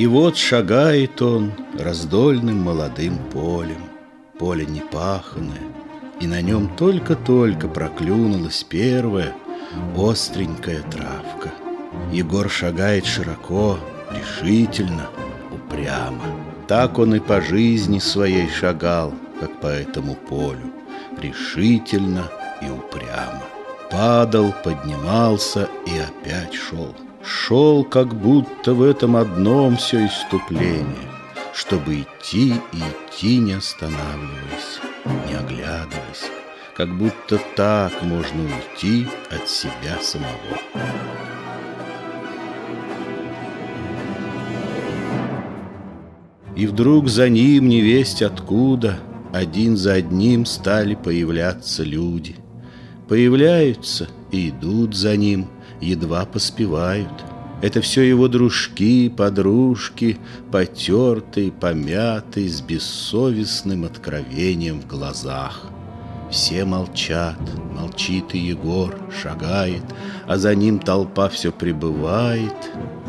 И вот шагает он раздольным молодым полем. Поле непаханное, и на нем только-только проклюнулась первая остренькая травка. Егор шагает широко, решительно, упрямо. Так он и по жизни своей шагал, как по этому полю, решительно и упрямо. Падал, поднимался и опять шел. Шел, как будто в этом одном все иступление, Чтобы идти и идти, не останавливаясь, не оглядываясь, Как будто так можно уйти от себя самого. И вдруг за ним невесть откуда Один за одним стали появляться люди. Появляются и идут за ним – едва поспевают. Это все его дружки, подружки, потертые, помятые, с бессовестным откровением в глазах. Все молчат, молчит и Егор, шагает, а за ним толпа все прибывает —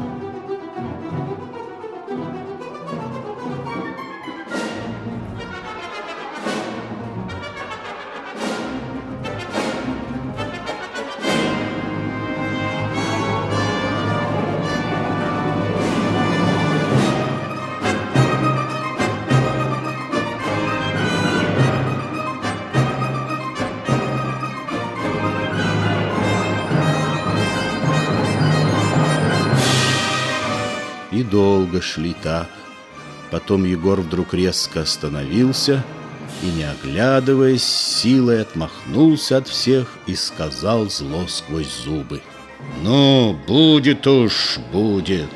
так. Потом Егор вдруг резко остановился и, не оглядываясь, силой отмахнулся от всех и сказал зло сквозь зубы. «Ну, будет уж, будет!»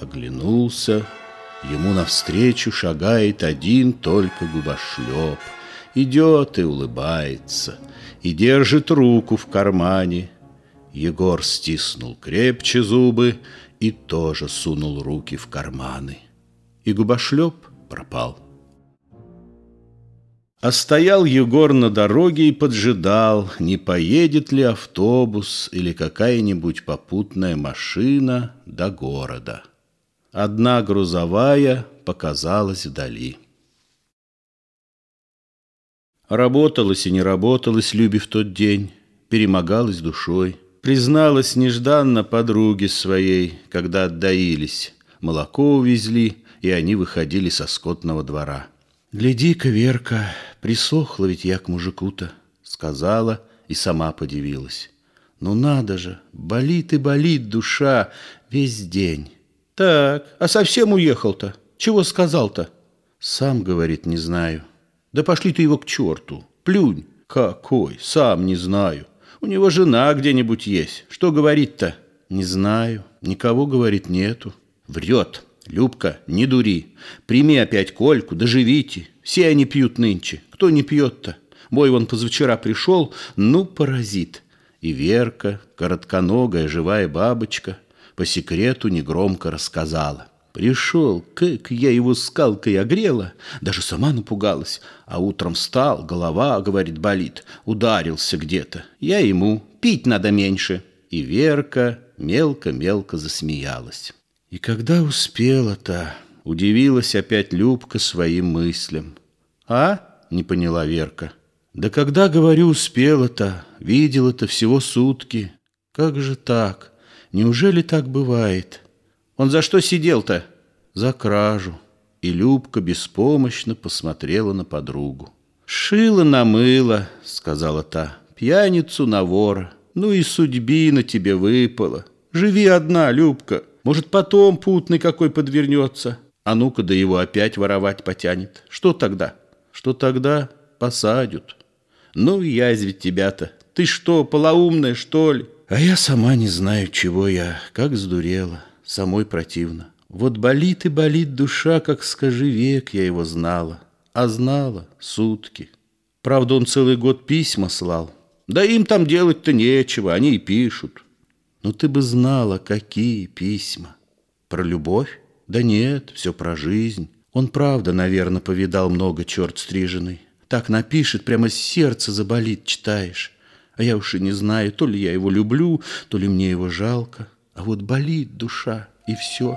Оглянулся, ему навстречу шагает один только губошлеп. Идет и улыбается, и держит руку в кармане. Егор стиснул крепче зубы и тоже сунул руки в карманы. И губошлеп пропал. А стоял Егор на дороге и поджидал, не поедет ли автобус или какая-нибудь попутная машина до города. Одна грузовая показалась вдали. Работалось и не работалось Любе в тот день, перемогалась душой. Призналась нежданно подруге своей, когда отдаились. Молоко увезли, и они выходили со скотного двора. «Гляди-ка, Верка, присохла ведь я к мужику-то», — сказала и сама подивилась. «Ну надо же, болит и болит душа весь день». «Так, а совсем уехал-то? Чего сказал-то?» «Сам, — говорит, — не знаю». «Да пошли ты его к черту, плюнь». «Какой? Сам не знаю». У него жена где-нибудь есть. Что говорить-то? Не знаю. Никого, говорит, нету. Врет. Любка, не дури. Прими опять Кольку, доживите. Все они пьют нынче. Кто не пьет-то? Мой вон позавчера пришел, ну, паразит. И Верка, коротконогая живая бабочка, по секрету негромко рассказала. Пришел, как я его скалкой огрела, даже сама напугалась. А утром встал, голова, говорит, болит, ударился где-то. Я ему, пить надо меньше. И Верка мелко-мелко засмеялась. И когда успела-то, удивилась опять Любка своим мыслям. «А?» — не поняла Верка. «Да когда, говорю, успела-то, видела-то всего сутки. Как же так? Неужели так бывает?» Он за что сидел-то? За кражу. И Любка беспомощно посмотрела на подругу. «Шила на мыло», — сказала та, — «пьяницу на вора. Ну и судьбина тебе выпала. Живи одна, Любка. Может, потом путный какой подвернется. А ну-ка, да его опять воровать потянет. Что тогда? Что тогда? Посадят. Ну, язвить тебя-то. Ты что, полоумная, что ли? А я сама не знаю, чего я, как сдурела» самой противно. Вот болит и болит душа, как скажи век, я его знала. А знала сутки. Правда, он целый год письма слал. Да им там делать-то нечего, они и пишут. Но ты бы знала, какие письма. Про любовь? Да нет, все про жизнь. Он правда, наверное, повидал много черт стриженный. Так напишет, прямо сердце заболит, читаешь. А я уж и не знаю, то ли я его люблю, то ли мне его жалко. А вот болит душа. и все.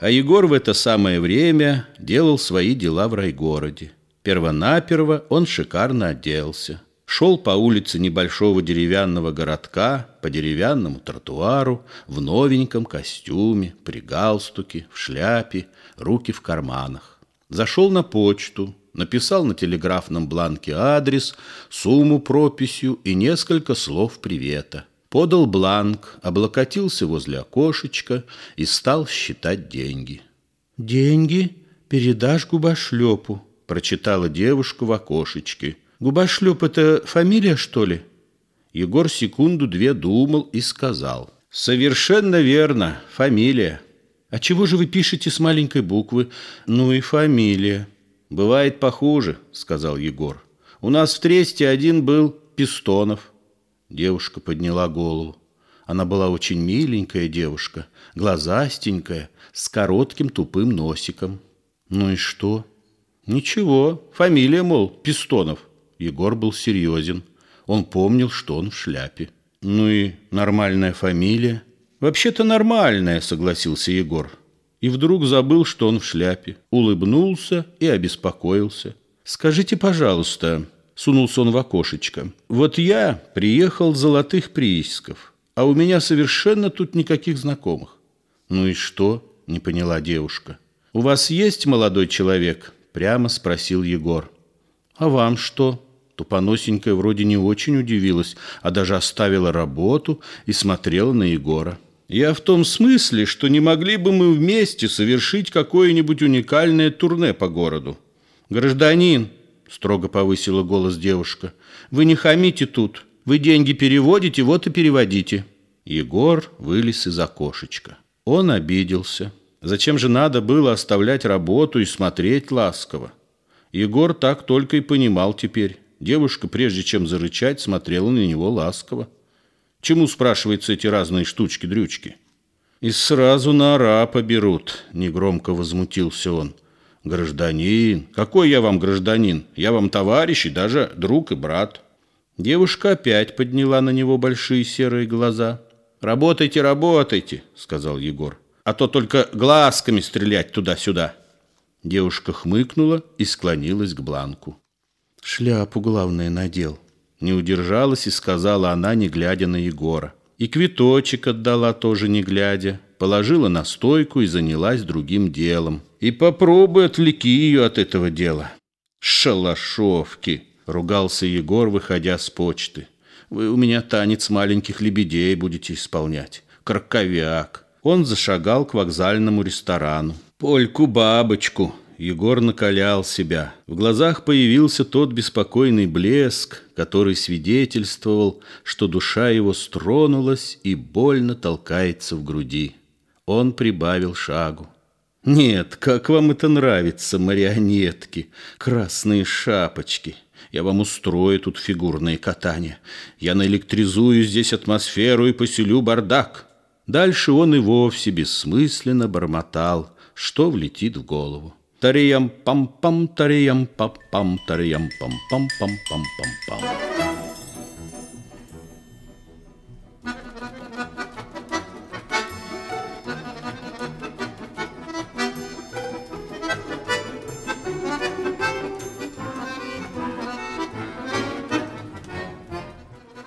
А Егор в это самое время делал свои дела в райгороде. Первонаперво он шикарно оделся. Шел по улице небольшого деревянного городка, по деревянному тротуару, в новеньком костюме, при галстуке, в шляпе, руки в карманах. Зашел на почту, написал на телеграфном бланке адрес, сумму прописью и несколько слов привета – подал бланк, облокотился возле окошечка и стал считать деньги. «Деньги передашь губошлепу», — прочитала девушка в окошечке. «Губошлеп — это фамилия, что ли?» Егор секунду-две думал и сказал. «Совершенно верно, фамилия». «А чего же вы пишете с маленькой буквы?» «Ну и фамилия». «Бывает похуже», — сказал Егор. «У нас в Тресте один был Пистонов». Девушка подняла голову. Она была очень миленькая девушка, глазастенькая, с коротким тупым носиком. Ну и что? Ничего, фамилия, мол, Пистонов. Егор был серьезен. Он помнил, что он в шляпе. Ну и нормальная фамилия. Вообще-то нормальная, согласился Егор. И вдруг забыл, что он в шляпе. Улыбнулся и обеспокоился. Скажите, пожалуйста, Сунулся он в окошечко. «Вот я приехал золотых приисков, а у меня совершенно тут никаких знакомых». «Ну и что?» – не поняла девушка. «У вас есть молодой человек?» – прямо спросил Егор. «А вам что?» Тупоносенькая вроде не очень удивилась, а даже оставила работу и смотрела на Егора. «Я в том смысле, что не могли бы мы вместе совершить какое-нибудь уникальное турне по городу. Гражданин, строго повысила голос девушка. Вы не хамите тут. Вы деньги переводите, вот и переводите. Егор вылез из окошечка. Он обиделся. Зачем же надо было оставлять работу и смотреть ласково? Егор так только и понимал теперь. Девушка, прежде чем зарычать, смотрела на него ласково. Чему, спрашивается, эти разные штучки-дрючки? И сразу на арапа берут, негромко возмутился он. «Гражданин? Какой я вам гражданин? Я вам товарищ и даже друг и брат». Девушка опять подняла на него большие серые глаза. «Работайте, работайте», — сказал Егор. «А то только глазками стрелять туда-сюда». Девушка хмыкнула и склонилась к бланку. «Шляпу, главное, надел». Не удержалась и сказала она, не глядя на Егора. И квиточек отдала тоже не глядя, положила на стойку и занялась другим делом. И попробуй отвлеки ее от этого дела. Шалашовки, ругался Егор, выходя с почты. Вы у меня танец маленьких лебедей будете исполнять. Краковяк. Он зашагал к вокзальному ресторану. Польку-бабочку, Егор накалял себя. В глазах появился тот беспокойный блеск, который свидетельствовал, что душа его стронулась и больно толкается в груди. Он прибавил шагу. «Нет, как вам это нравится, марионетки, красные шапочки!» Я вам устрою тут фигурные катания. Я наэлектризую здесь атмосферу и поселю бардак. Дальше он и вовсе бессмысленно бормотал, что влетит в голову. Тариям пам пам тариям пам пам пам пам пам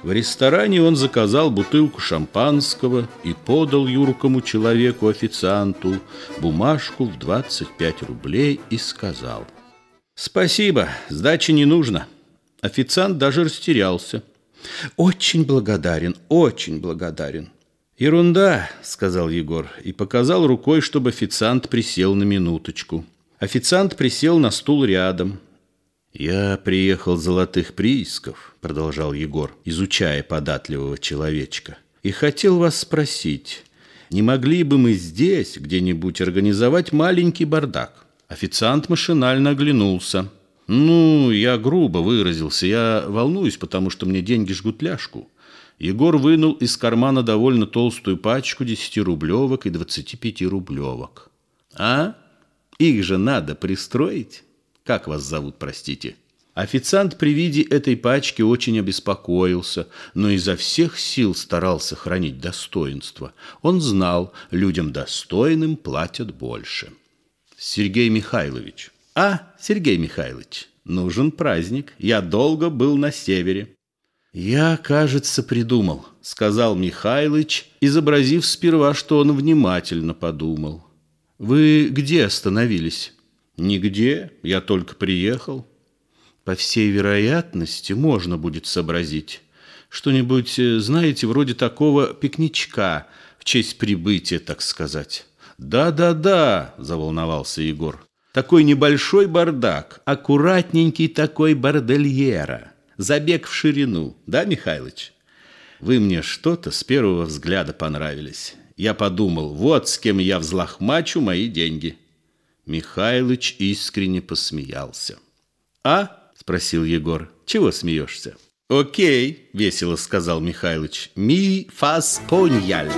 В ресторане он заказал бутылку шампанского и подал юркому человеку-официанту бумажку в 25 рублей и сказал «Спасибо, сдачи не нужно». Официант даже растерялся. «Очень благодарен, очень благодарен». «Ерунда», — сказал Егор и показал рукой, чтобы официант присел на минуточку. Официант присел на стул рядом. «Я приехал золотых приисков», — продолжал Егор, изучая податливого человечка. «И хотел вас спросить, не могли бы мы здесь где-нибудь организовать маленький бардак?» Официант машинально оглянулся. «Ну, я грубо выразился. Я волнуюсь, потому что мне деньги жгут ляжку. Егор вынул из кармана довольно толстую пачку десятирублевок и двадцати пяти рублевок. «А? Их же надо пристроить? Как вас зовут, простите?» Официант при виде этой пачки очень обеспокоился, но изо всех сил старался хранить достоинство. Он знал, людям достойным платят больше. «Сергей Михайлович». «А, Сергей Михайлович, нужен праздник. Я долго был на севере. «Я, кажется, придумал», — сказал Михайлыч, изобразив сперва, что он внимательно подумал. «Вы где остановились?» «Нигде, я только приехал». «По всей вероятности, можно будет сообразить. Что-нибудь, э, знаете, вроде такого пикничка, в честь прибытия, так сказать». «Да-да-да», — заволновался Егор. «Такой небольшой бардак, аккуратненький такой бордельера» забег в ширину, да, Михайлович? Вы мне что-то с первого взгляда понравились. Я подумал, вот с кем я взлохмачу мои деньги. Михайлыч искренне посмеялся. «А?» – спросил Егор. «Чего смеешься?» «Окей», – весело сказал Михайлыч. «Ми фас поньяль».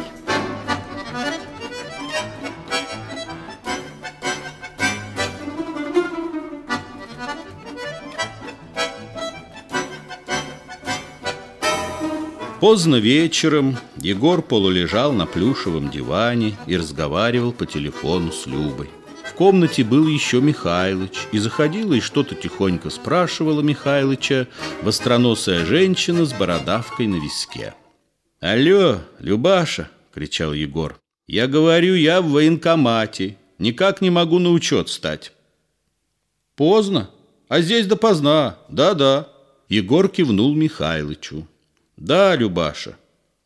Поздно вечером Егор полулежал на плюшевом диване и разговаривал по телефону с Любой. В комнате был еще Михайлыч, и заходила и что-то тихонько спрашивала Михайлыча востроносая женщина с бородавкой на виске. «Алло, Любаша!» — кричал Егор. «Я говорю, я в военкомате. Никак не могу на учет стать». «Поздно? А здесь допоздна. Да-да». Егор кивнул Михайлычу. «Да, Любаша».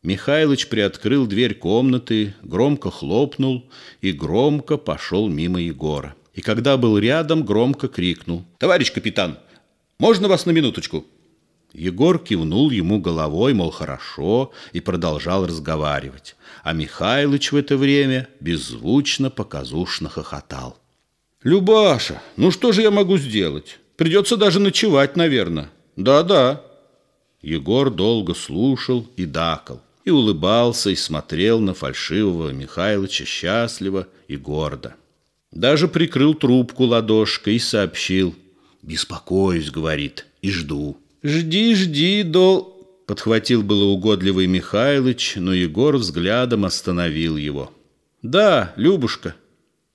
Михайлыч приоткрыл дверь комнаты, громко хлопнул и громко пошел мимо Егора. И когда был рядом, громко крикнул. «Товарищ капитан, можно вас на минуточку?» Егор кивнул ему головой, мол, хорошо, и продолжал разговаривать. А Михайлыч в это время беззвучно, показушно хохотал. «Любаша, ну что же я могу сделать? Придется даже ночевать, наверное. Да-да, Егор долго слушал и дакал, и улыбался, и смотрел на фальшивого Михайловича счастливо и гордо. Даже прикрыл трубку ладошкой и сообщил. «Беспокоюсь», — говорит, — «и жду». «Жди, жди, дол...» Подхватил было угодливый Михайлыч, но Егор взглядом остановил его. «Да, Любушка,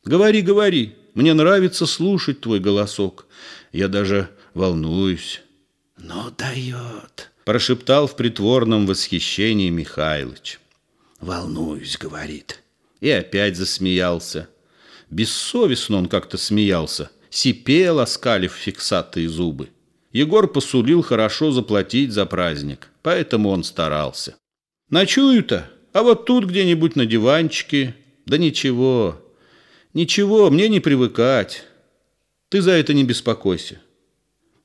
говори, говори, мне нравится слушать твой голосок. Я даже волнуюсь». «Ну, дает», Прошептал в притворном восхищении Михайлыч. «Волнуюсь», — говорит. И опять засмеялся. Бессовестно он как-то смеялся, сипел, оскалив фиксатые зубы. Егор посулил хорошо заплатить за праздник, поэтому он старался. «Ночую-то, а вот тут где-нибудь на диванчике. Да ничего, ничего, мне не привыкать. Ты за это не беспокойся».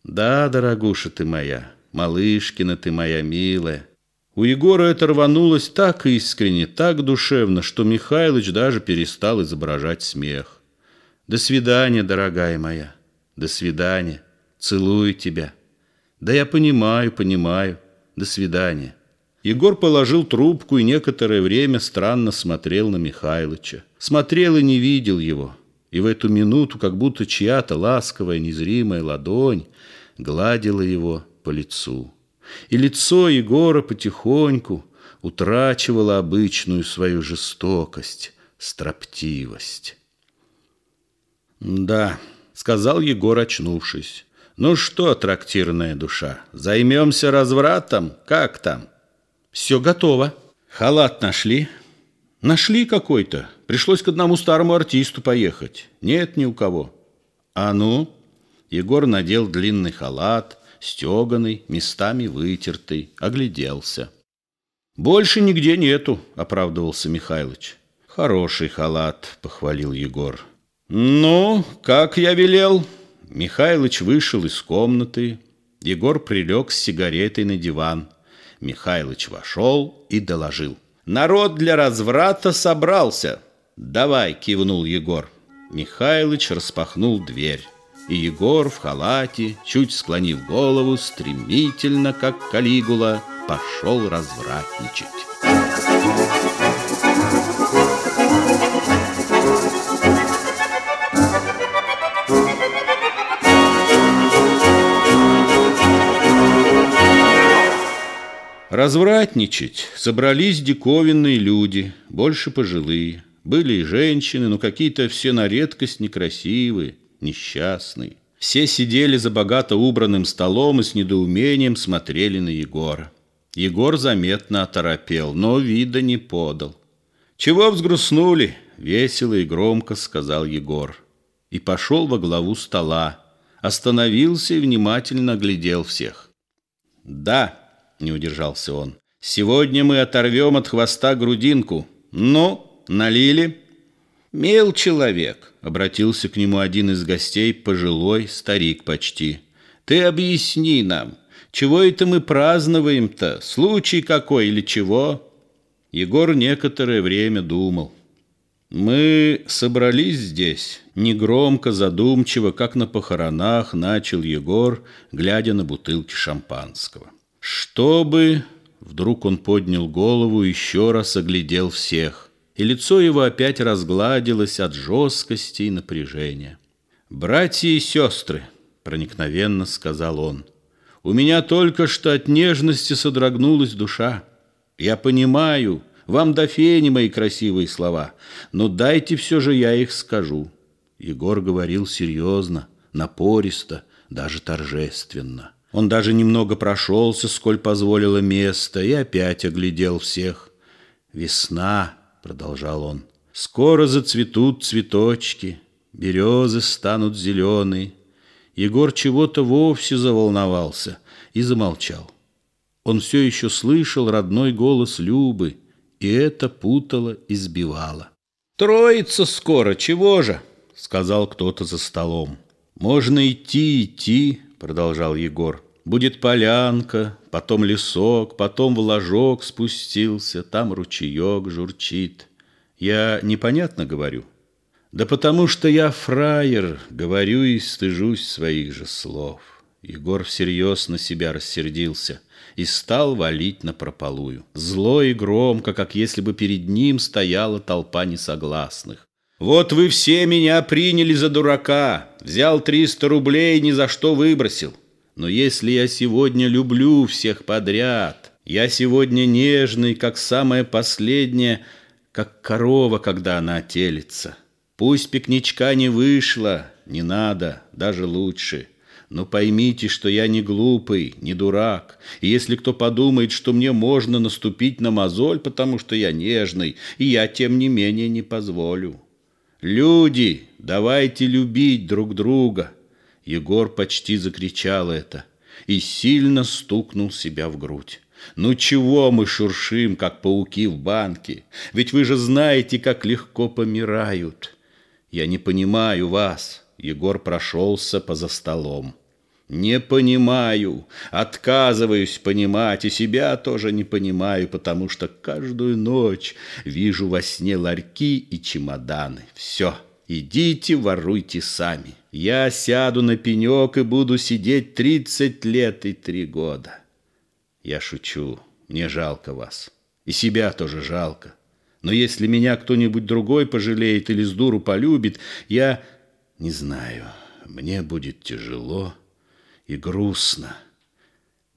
«Да, дорогуша ты моя», Малышкина ты моя милая. У Егора это рванулось так искренне, так душевно, что Михайлович даже перестал изображать смех. До свидания, дорогая моя. До свидания. Целую тебя. Да я понимаю, понимаю. До свидания. Егор положил трубку и некоторое время странно смотрел на Михайловича. Смотрел и не видел его. И в эту минуту, как будто чья-то ласковая, незримая ладонь гладила его по лицу. И лицо Егора потихоньку утрачивало обычную свою жестокость, строптивость. «Да», — сказал Егор, очнувшись. «Ну что, трактирная душа, займемся развратом? Как там?» «Все готово. Халат нашли?» «Нашли какой-то. Пришлось к одному старому артисту поехать. Нет ни у кого». «А ну?» Егор надел длинный халат, стеганый, местами вытертый, огляделся. Больше нигде нету, оправдывался Михайлович. Хороший халат, похвалил Егор. Ну, как я велел? Михайлович вышел из комнаты. Егор прилег с сигаретой на диван. Михайлович вошел и доложил. Народ для разврата собрался. Давай, кивнул Егор. Михайлович распахнул дверь. И Егор в халате, чуть склонив голову, стремительно, как калигула, пошел развратничать. Развратничать собрались диковинные люди, больше пожилые. Были и женщины, но какие-то все на редкость некрасивые, несчастные. Все сидели за богато убранным столом и с недоумением смотрели на Егора. Егор заметно оторопел, но вида не подал. «Чего взгрустнули?» — весело и громко сказал Егор. И пошел во главу стола, остановился и внимательно оглядел всех. «Да», — не удержался он, — «сегодня мы оторвем от хвоста грудинку. Ну, налили?» «Мил человек», — обратился к нему один из гостей, пожилой, старик почти. «Ты объясни нам, чего это мы празднуем-то? Случай какой или чего?» Егор некоторое время думал. «Мы собрались здесь», — негромко, задумчиво, как на похоронах, начал Егор, глядя на бутылки шампанского. «Чтобы...» — вдруг он поднял голову, еще раз оглядел всех, и лицо его опять разгладилось от жесткости и напряжения. «Братья и сестры», — проникновенно сказал он, — у меня только что от нежности содрогнулась душа. Я понимаю, вам до фени мои красивые слова, но дайте все же я их скажу. Егор говорил серьезно, напористо, даже торжественно. Он даже немного прошелся, сколь позволило место, и опять оглядел всех. «Весна», — продолжал он, — «скоро зацветут цветочки, березы станут зеленые, Егор чего-то вовсе заволновался и замолчал. Он все еще слышал родной голос Любы, и это путало и сбивало. «Троица скоро, чего же?» — сказал кто-то за столом. «Можно идти, идти», — продолжал Егор. «Будет полянка, потом лесок, потом в спустился, там ручеек журчит. Я непонятно говорю?» Да потому что я фраер, говорю и стыжусь своих же слов. Егор всерьез на себя рассердился и стал валить на прополую. Зло и громко, как если бы перед ним стояла толпа несогласных. «Вот вы все меня приняли за дурака, взял триста рублей, ни за что выбросил. Но если я сегодня люблю всех подряд, я сегодня нежный, как самое последнее, как корова, когда она телится». Пусть пикничка не вышло, не надо, даже лучше. Но поймите, что я не глупый, не дурак. И если кто подумает, что мне можно наступить на мозоль, потому что я нежный, и я, тем не менее, не позволю. Люди, давайте любить друг друга. Егор почти закричал это и сильно стукнул себя в грудь. Ну чего мы шуршим, как пауки в банке? Ведь вы же знаете, как легко помирают. Я не понимаю вас. Егор прошелся поза столом. Не понимаю, отказываюсь понимать, и себя тоже не понимаю, потому что каждую ночь вижу во сне ларьки и чемоданы. Все, идите воруйте сами. Я сяду на пенек и буду сидеть тридцать лет и три года. Я шучу, мне жалко вас. И себя тоже жалко. Но если меня кто-нибудь другой пожалеет или с дуру полюбит, я не знаю, мне будет тяжело и грустно.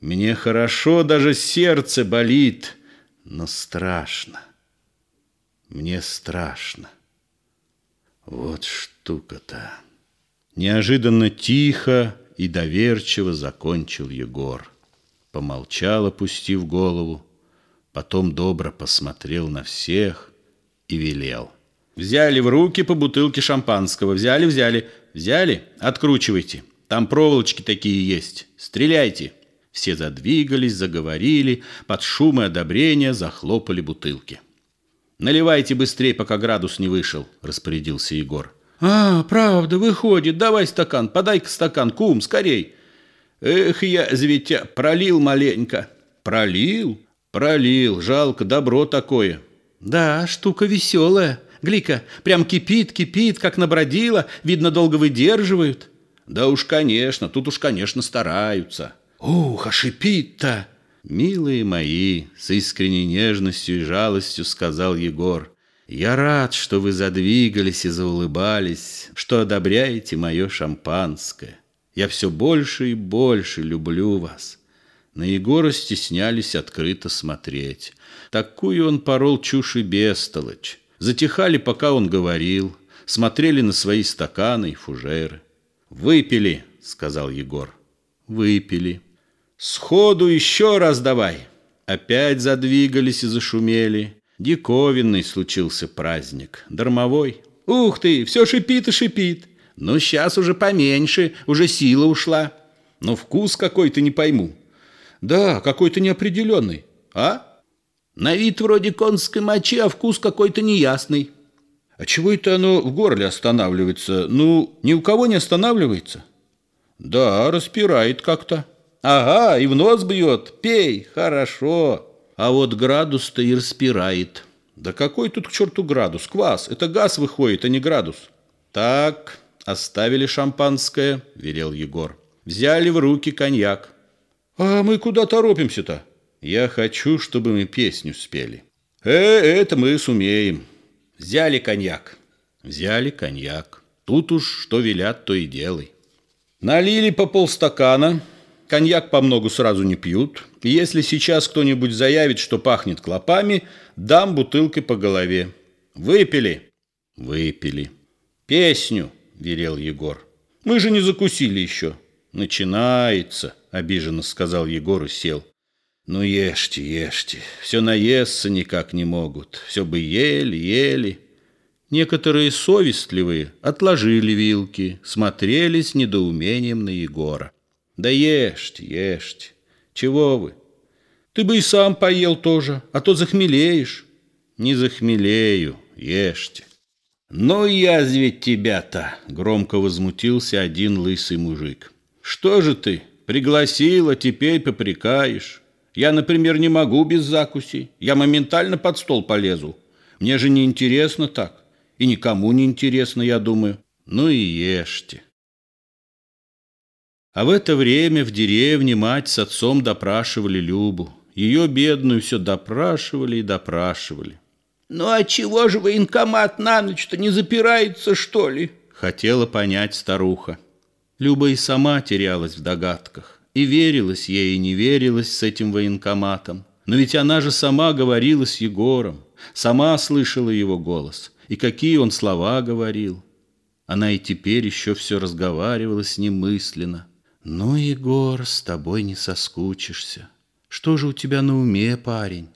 Мне хорошо, даже сердце болит, но страшно. Мне страшно. Вот штука-то. Неожиданно тихо и доверчиво закончил Егор. Помолчал, опустив голову потом добро посмотрел на всех и велел. Взяли в руки по бутылке шампанского, взяли, взяли, взяли, откручивайте. Там проволочки такие есть, стреляйте. Все задвигались, заговорили, под шум и одобрения захлопали бутылки. «Наливайте быстрее, пока градус не вышел», — распорядился Егор. «А, правда, выходит. Давай стакан, подай-ка стакан, кум, скорей». «Эх, я, зветя, пролил маленько». «Пролил? Пролил, жалко, добро такое». «Да, штука веселая. Глика, прям кипит, кипит, как набродила. Видно, долго выдерживают». «Да уж, конечно, тут уж, конечно, стараются». «Ух, а шипит-то!» «Милые мои!» — с искренней нежностью и жалостью сказал Егор. «Я рад, что вы задвигались и заулыбались, что одобряете мое шампанское. Я все больше и больше люблю вас». На Егора стеснялись открыто смотреть. Такую он порол чушь и бестолочь. Затихали, пока он говорил, смотрели на свои стаканы и фужеры. «Выпили», — сказал Егор. «Выпили». Сходу еще раз давай. Опять задвигались и зашумели. Диковинный случился праздник, дармовой. Ух ты, все шипит и шипит. Ну, сейчас уже поменьше, уже сила ушла. Но вкус какой-то не пойму. Да, какой-то неопределенный. А? На вид вроде конской мочи, а вкус какой-то неясный. А чего это оно в горле останавливается? Ну, ни у кого не останавливается? Да, распирает как-то. Ага, и в нос бьет. Пей, хорошо. А вот градус-то и распирает. Да какой тут к черту градус? Квас. Это газ выходит, а не градус. Так, оставили шампанское, велел Егор. Взяли в руки коньяк. А мы куда торопимся-то? Я хочу, чтобы мы песню спели. Э, это мы сумеем. Взяли коньяк. Взяли коньяк. Тут уж что велят, то и делай. Налили по полстакана, Коньяк по многу сразу не пьют. Если сейчас кто-нибудь заявит, что пахнет клопами, дам бутылкой по голове. Выпили? Выпили. Песню, велел Егор. Мы же не закусили еще. Начинается, обиженно сказал Егор и сел. Ну ешьте, ешьте. Все наесться никак не могут. Все бы ели, ели. Некоторые совестливые отложили вилки, смотрели с недоумением на Егора. Да ешьте, ешьте. Чего вы? Ты бы и сам поел тоже, а то захмелеешь. Не захмелею, ешьте. Но я ведь тебя-то, громко возмутился один лысый мужик. Что же ты, пригласила, теперь попрекаешь? Я, например, не могу без закуси. Я моментально под стол полезу. Мне же не интересно так. И никому не интересно, я думаю. Ну и ешьте. А в это время в деревне мать с отцом допрашивали Любу. Ее бедную все допрашивали и допрашивали. «Ну а чего же военкомат на ночь-то не запирается, что ли?» Хотела понять старуха. Люба и сама терялась в догадках. И верилась ей, и не верилась с этим военкоматом. Но ведь она же сама говорила с Егором, сама слышала его голос. И какие он слова говорил. Она и теперь еще все разговаривала с ним мысленно. Ну, Егор, с тобой не соскучишься. Что же у тебя на уме, парень?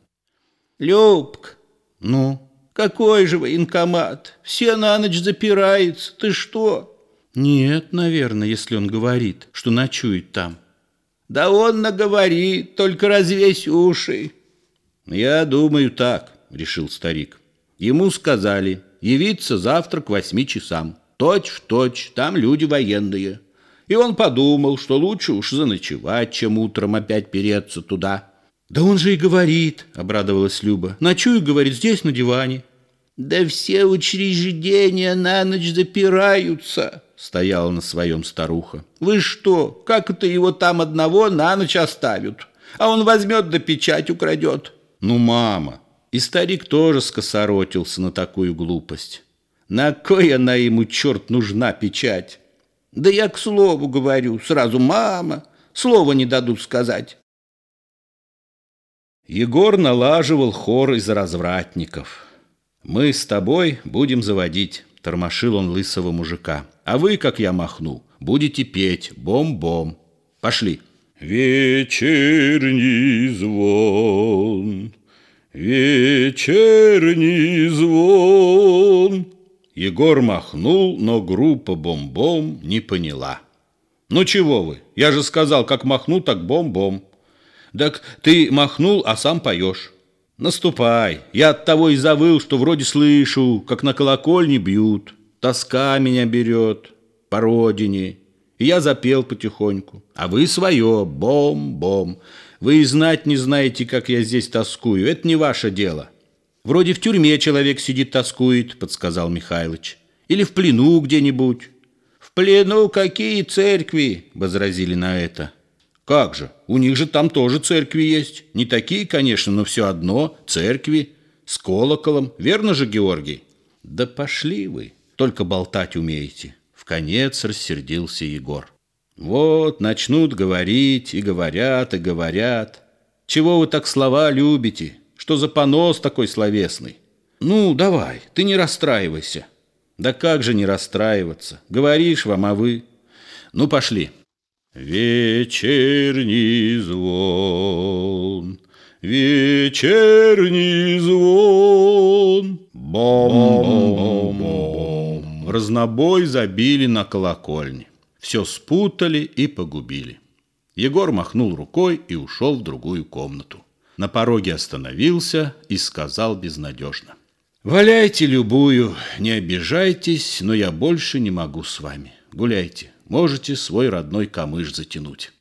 Любк, ну? Какой же военкомат? Все на ночь запираются. Ты что? Нет, наверное, если он говорит, что ночует там. Да он наговорит, только развесь уши. Я думаю так, решил старик. Ему сказали явиться завтра к восьми часам. Точь в точь, там люди военные. И он подумал, что лучше уж заночевать, чем утром опять переться туда. «Да он же и говорит», — обрадовалась Люба. «Ночую, — говорит, — здесь на диване». «Да все учреждения на ночь запираются», — стояла на своем старуха. «Вы что, как это его там одного на ночь оставят? А он возьмет да печать украдет». «Ну, мама!» И старик тоже скосоротился на такую глупость. На кой она ему, черт, нужна печать? Да я к слову говорю, сразу мама, слова не дадут сказать. Егор налаживал хор из развратников. «Мы с тобой будем заводить», — тормошил он лысого мужика. «А вы, как я махну, будете петь бом-бом. Пошли». Вечерний звон, вечерний звон, Егор махнул, но группа бомбом не поняла. Ну чего вы? Я же сказал, как махну, так бом-бом. Так ты махнул, а сам поешь. Наступай. Я от того и завыл, что вроде слышу, как на колокольне бьют. Тоска меня берет по родине. И я запел потихоньку. А вы свое, бом-бом. Вы и знать не знаете, как я здесь тоскую. Это не ваше дело. Вроде в тюрьме человек сидит, тоскует, подсказал Михайлович. Или в плену где-нибудь. В плену какие церкви? Возразили на это. Как же, у них же там тоже церкви есть. Не такие, конечно, но все одно, церкви. С колоколом, верно же, Георгий? Да пошли вы, только болтать умеете. В конец рассердился Егор. Вот, начнут говорить, и говорят, и говорят. Чего вы так слова любите? Что за понос такой словесный? Ну, давай, ты не расстраивайся. Да как же не расстраиваться? Говоришь вам, а вы... Ну, пошли. Вечерний звон, вечерний звон. Бом-бом-бом. В разнобой забили на колокольне. Все спутали и погубили. Егор махнул рукой и ушел в другую комнату. На пороге остановился и сказал безнадежно. «Валяйте любую, не обижайтесь, но я больше не могу с вами. Гуляйте, можете свой родной камыш затянуть».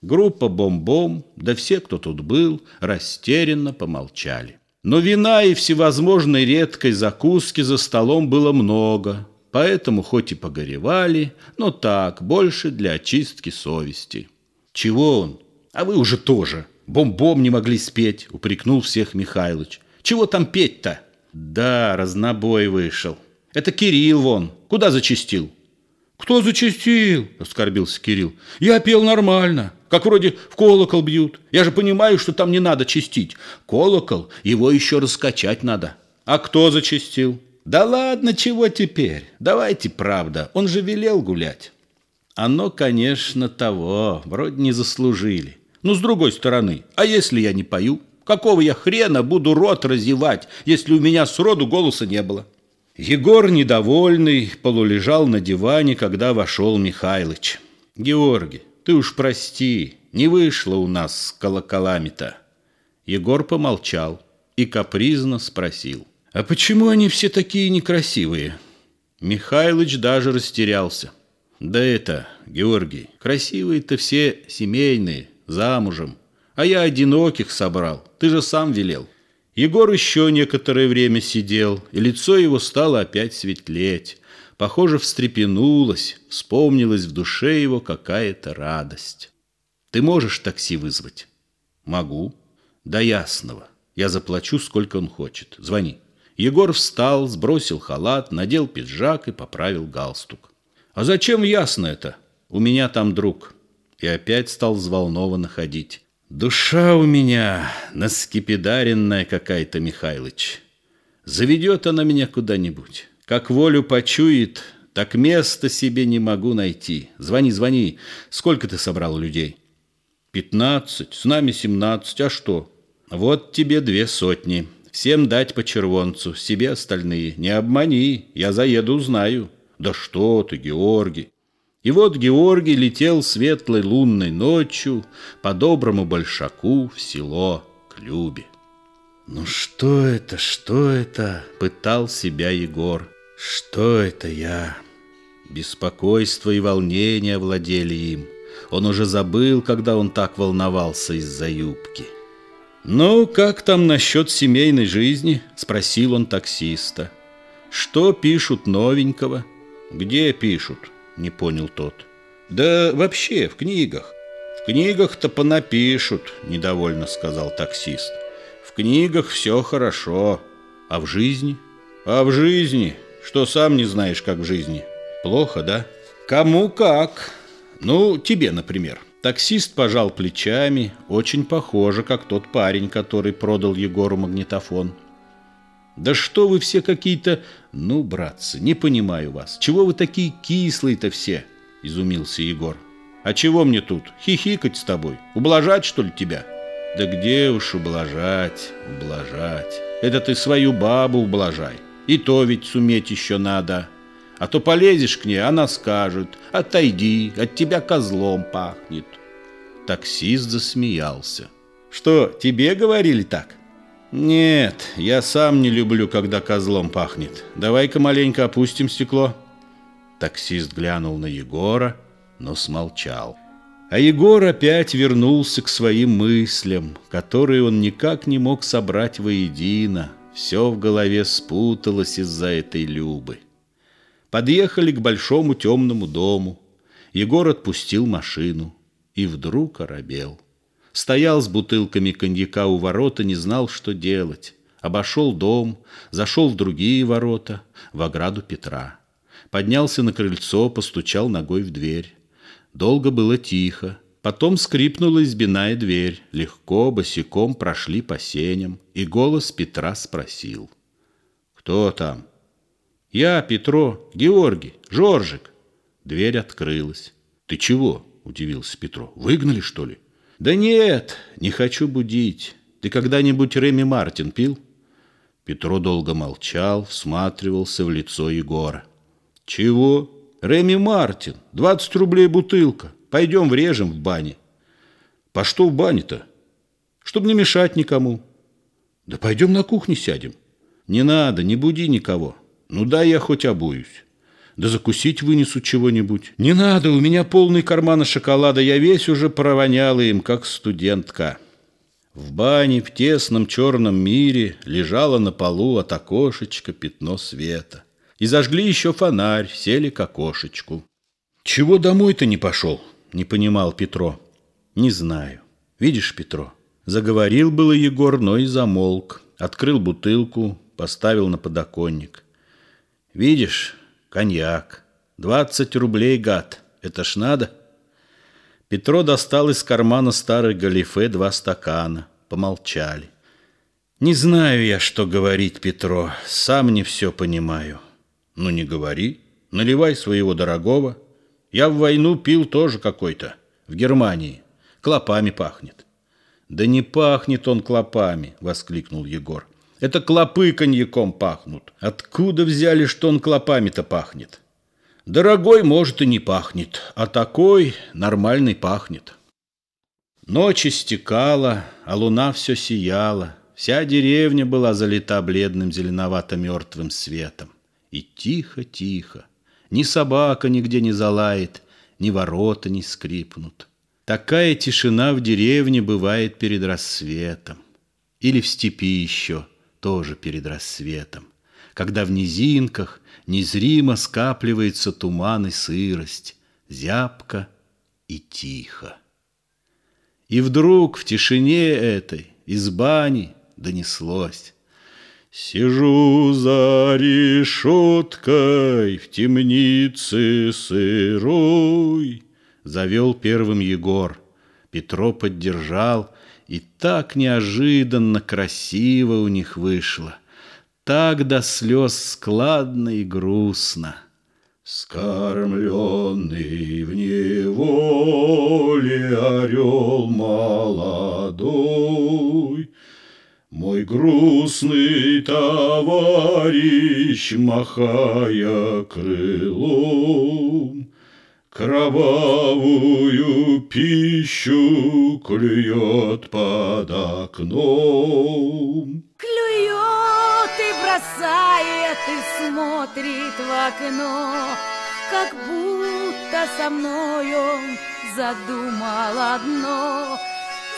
Группа бом-бом, да все, кто тут был, растерянно помолчали. Но вина и всевозможной редкой закуски за столом было много, поэтому хоть и погоревали, но так, больше для очистки совести. «Чего он? А вы уже тоже!» Бом-бом не могли спеть, упрекнул всех Михайлович. Чего там петь-то? Да, разнобой вышел. Это Кирилл вон. Куда зачистил? Кто зачистил? Оскорбился Кирилл. Я пел нормально. Как вроде в колокол бьют. Я же понимаю, что там не надо чистить. Колокол, его еще раскачать надо. А кто зачистил? Да ладно, чего теперь? Давайте правда. Он же велел гулять. Оно, конечно, того. Вроде не заслужили. Но с другой стороны, а если я не пою? Какого я хрена буду рот разевать, если у меня сроду голоса не было? Егор, недовольный, полулежал на диване, когда вошел Михайлыч. Георгий, ты уж прости, не вышло у нас с колоколами-то. Егор помолчал и капризно спросил. А почему они все такие некрасивые? Михайлыч даже растерялся. Да это, Георгий, красивые-то все семейные, замужем. А я одиноких собрал, ты же сам велел. Егор еще некоторое время сидел, и лицо его стало опять светлеть. Похоже, встрепенулось, вспомнилась в душе его какая-то радость. Ты можешь такси вызвать? Могу. До ясного. Я заплачу, сколько он хочет. Звони. Егор встал, сбросил халат, надел пиджак и поправил галстук. А зачем ясно это? У меня там друг и опять стал взволнованно ходить. Душа у меня наскипидаренная какая-то, Михайлыч. Заведет она меня куда-нибудь. Как волю почует, так места себе не могу найти. Звони, звони. Сколько ты собрал людей? Пятнадцать, с нами семнадцать. А что? Вот тебе две сотни. Всем дать по червонцу, себе остальные. Не обмани, я заеду, узнаю. Да что ты, Георгий. И вот Георгий летел светлой лунной ночью по доброму большаку в село к Любе. «Ну что это, что это?» — пытал себя Егор. «Что это я?» Беспокойство и волнение овладели им. Он уже забыл, когда он так волновался из-за юбки. «Ну, как там насчет семейной жизни?» — спросил он таксиста. «Что пишут новенького?» «Где пишут?» Не понял тот. Да вообще в книгах. В книгах-то понапишут, недовольно сказал таксист. В книгах все хорошо. А в жизни? А в жизни? Что сам не знаешь, как в жизни? Плохо, да? Кому как? Ну, тебе, например. Таксист пожал плечами, очень похоже, как тот парень, который продал Егору магнитофон. Да что вы все какие-то... Ну, братцы, не понимаю вас. Чего вы такие кислые-то все? Изумился Егор. А чего мне тут? Хихикать с тобой? Ублажать, что ли, тебя? Да где уж ублажать, ублажать. Это ты свою бабу ублажай. И то ведь суметь еще надо. А то полезешь к ней, она скажет «Отойди, от тебя козлом пахнет». Таксист засмеялся. «Что, тебе говорили так?» «Нет, я сам не люблю, когда козлом пахнет. Давай-ка маленько опустим стекло». Таксист глянул на Егора, но смолчал. А Егор опять вернулся к своим мыслям, которые он никак не мог собрать воедино. Все в голове спуталось из-за этой Любы. Подъехали к большому темному дому. Егор отпустил машину и вдруг оробел. Стоял с бутылками коньяка у ворота, не знал, что делать. Обошел дом, зашел в другие ворота, в ограду Петра. Поднялся на крыльцо, постучал ногой в дверь. Долго было тихо. Потом скрипнула избиная дверь. Легко, босиком прошли по сеням. И голос Петра спросил. «Кто там?» «Я, Петро, Георгий, Жоржик». Дверь открылась. «Ты чего?» – удивился Петро. «Выгнали, что ли?» «Да нет, не хочу будить. Ты когда-нибудь Реми Мартин пил?» Петро долго молчал, всматривался в лицо Егора. «Чего? Реми Мартин. Двадцать рублей бутылка. Пойдем врежем в бане». «По что в бане-то?» «Чтоб не мешать никому». «Да пойдем на кухне сядем». «Не надо, не буди никого. Ну да, я хоть обуюсь». Да закусить вынесу чего-нибудь. Не надо, у меня полный карман шоколада, я весь уже провонял им, как студентка. В бане в тесном черном мире лежало на полу от окошечка пятно света. И зажгли еще фонарь, сели к окошечку. «Чего домой-то не пошел?» — не понимал Петро. «Не знаю. Видишь, Петро?» Заговорил было Егор, но и замолк. Открыл бутылку, поставил на подоконник. «Видишь, коньяк. Двадцать рублей, гад. Это ж надо. Петро достал из кармана старой галифе два стакана. Помолчали. Не знаю я, что говорить, Петро. Сам не все понимаю. Ну, не говори. Наливай своего дорогого. Я в войну пил тоже какой-то. В Германии. Клопами пахнет. Да не пахнет он клопами, воскликнул Егор. Это клопы коньяком пахнут. Откуда взяли, что он клопами-то пахнет? Дорогой, может, и не пахнет, а такой нормальный пахнет. Ночь истекала, а луна все сияла. Вся деревня была залита бледным зеленовато-мертвым светом. И тихо-тихо. Ни собака нигде не залает, ни ворота не скрипнут. Такая тишина в деревне бывает перед рассветом. Или в степи еще – тоже перед рассветом, когда в низинках незримо скапливается туман и сырость, зябко и тихо. И вдруг в тишине этой из бани донеслось Сижу за решеткой в темнице сырой. Завел первым Егор. Петро поддержал, и так неожиданно красиво у них вышло, так до слез складно и грустно. Скормленный в неволе орел молодой, Мой грустный товарищ, махая крылом, Кровавую пищу клюет под окном. Клюет и бросает, и смотрит в окно, Как будто со мной он задумал одно.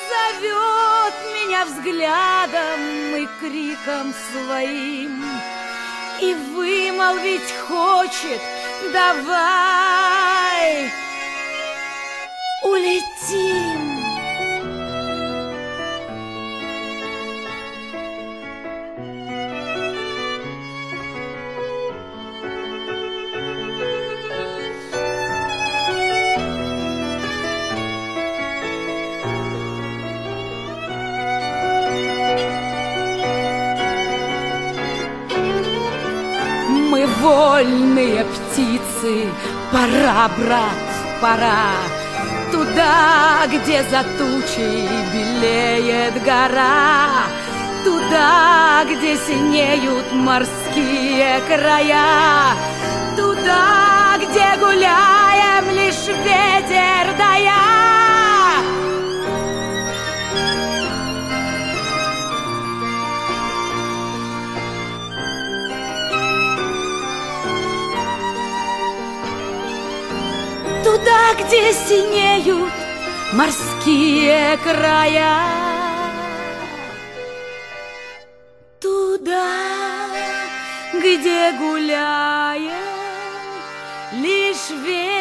Зовет меня взглядом и криком своим, И вымолвить хочет — давай улетим. Мы вольные птицы, пора, брат, пора. Туда, где за тучей белеет гора. Туда, где синеют морские края. Туда, где гуляем лишь ветер да где синеют морские края. Туда, где гуляем лишь ветер